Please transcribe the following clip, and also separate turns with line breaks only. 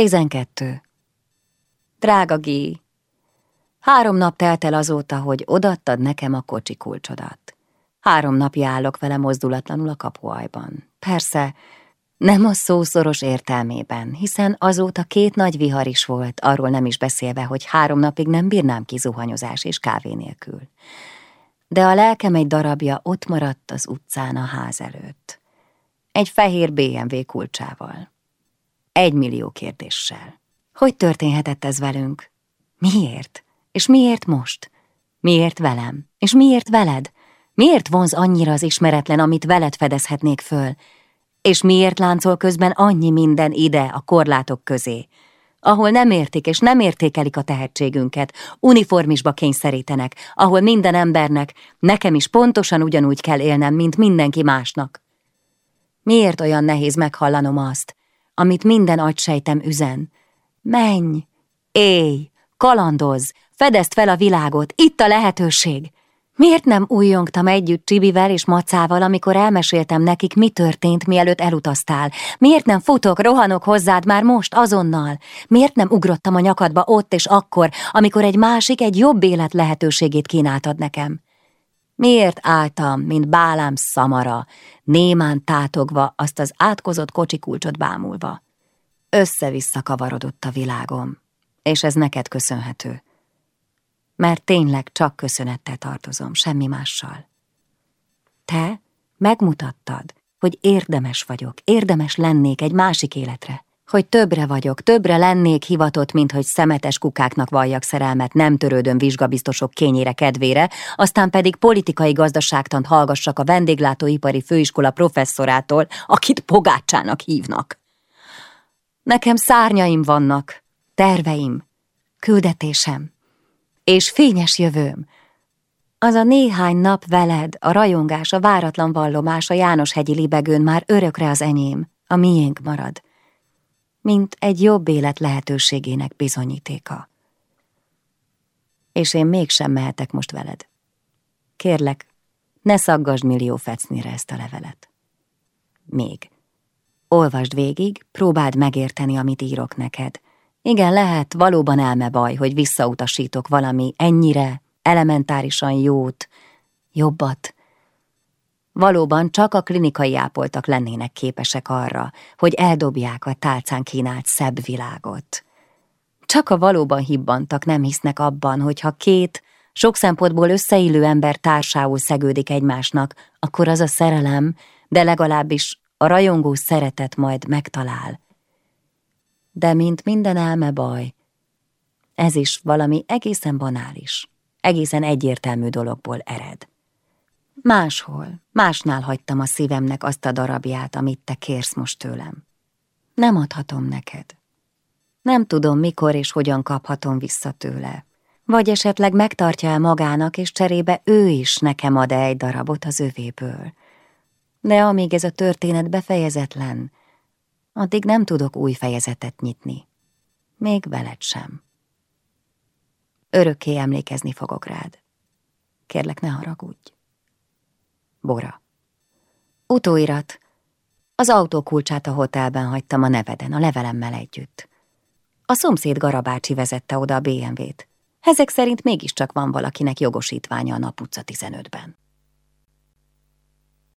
Tizenkettő. Drága Gí, három nap telt el azóta, hogy odaadtad nekem a kocsi kulcsodat. Három napja állok vele mozdulatlanul a kapuajban. Persze, nem a szószoros értelmében, hiszen azóta két nagy vihar is volt, arról nem is beszélve, hogy három napig nem bírnám ki zuhanyozás és kávé nélkül. De a lelkem egy darabja ott maradt az utcán a ház előtt. Egy fehér BMW kulcsával. Egy millió kérdéssel. Hogy történhetett ez velünk? Miért? És miért most? Miért velem? És miért veled? Miért vonz annyira az ismeretlen, amit veled fedezhetnék föl? És miért láncol közben annyi minden ide a korlátok közé? Ahol nem értik és nem értékelik a tehetségünket, uniformisba kényszerítenek, ahol minden embernek, nekem is pontosan ugyanúgy kell élnem, mint mindenki másnak. Miért olyan nehéz meghallanom azt, amit minden agysejtem üzen? Menj, élj, kalandoz, fedezd fel a világot, itt a lehetőség! Miért nem újjongtam együtt Csibivel és Macával, amikor elmeséltem nekik, mi történt, mielőtt elutaztál? Miért nem futok, rohanok hozzád már most, azonnal? Miért nem ugrottam a nyakadba ott és akkor, amikor egy másik, egy jobb élet lehetőségét kínáltad nekem? Miért álltam, mint bálám szamara, némán tátogva, azt az átkozott kocsikulcsot bámulva? Össze-vissza kavarodott a világom, és ez neked köszönhető mert tényleg csak köszönettel tartozom, semmi mással. Te megmutattad, hogy érdemes vagyok, érdemes lennék egy másik életre, hogy többre vagyok, többre lennék hivatott, mint hogy szemetes kukáknak valljak szerelmet, nem törődöm vizsgabiztosok kényére kedvére, aztán pedig politikai gazdaságtant hallgassak a vendéglátóipari főiskola professzorától, akit pogácsának hívnak. Nekem szárnyaim vannak, terveim, küldetésem, és fényes jövőm. Az a néhány nap veled, a rajongás, a váratlan vallomás a János-hegyi libegőn már örökre az enyém, a miénk marad, mint egy jobb élet lehetőségének bizonyítéka. És én mégsem mehetek most veled. Kérlek, ne szaggasd millió fecnire ezt a levelet. Még. Olvasd végig, próbáld megérteni, amit írok neked, igen, lehet, valóban elme baj, hogy visszautasítok valami ennyire elementárisan jót, jobbat. Valóban csak a klinikai ápoltak lennének képesek arra, hogy eldobják a tálcán kínált szebb világot. Csak a valóban hibbantak nem hisznek abban, hogy ha két, sok szempontból összeillő ember társául szegődik egymásnak, akkor az a szerelem, de legalábbis a rajongó szeretet majd megtalál de mint minden elme baj, ez is valami egészen banális, egészen egyértelmű dologból ered. Máshol, másnál hagytam a szívemnek azt a darabját, amit te kérsz most tőlem. Nem adhatom neked. Nem tudom, mikor és hogyan kaphatom vissza tőle. Vagy esetleg megtartja el magának, és cserébe ő is nekem ad -e egy darabot az övéből. De amíg ez a történet befejezetlen, addig nem tudok új fejezetet nyitni. Még veled sem. Örökké emlékezni fogok rád. Kérlek, ne haragudj. Bora. Utóirat. Az autó kulcsát a hotelben hagytam a neveden, a levelemmel együtt. A szomszéd Garabácsi vezette oda a BMW-t. Ezek szerint mégiscsak van valakinek jogosítványa a naputca 15-ben.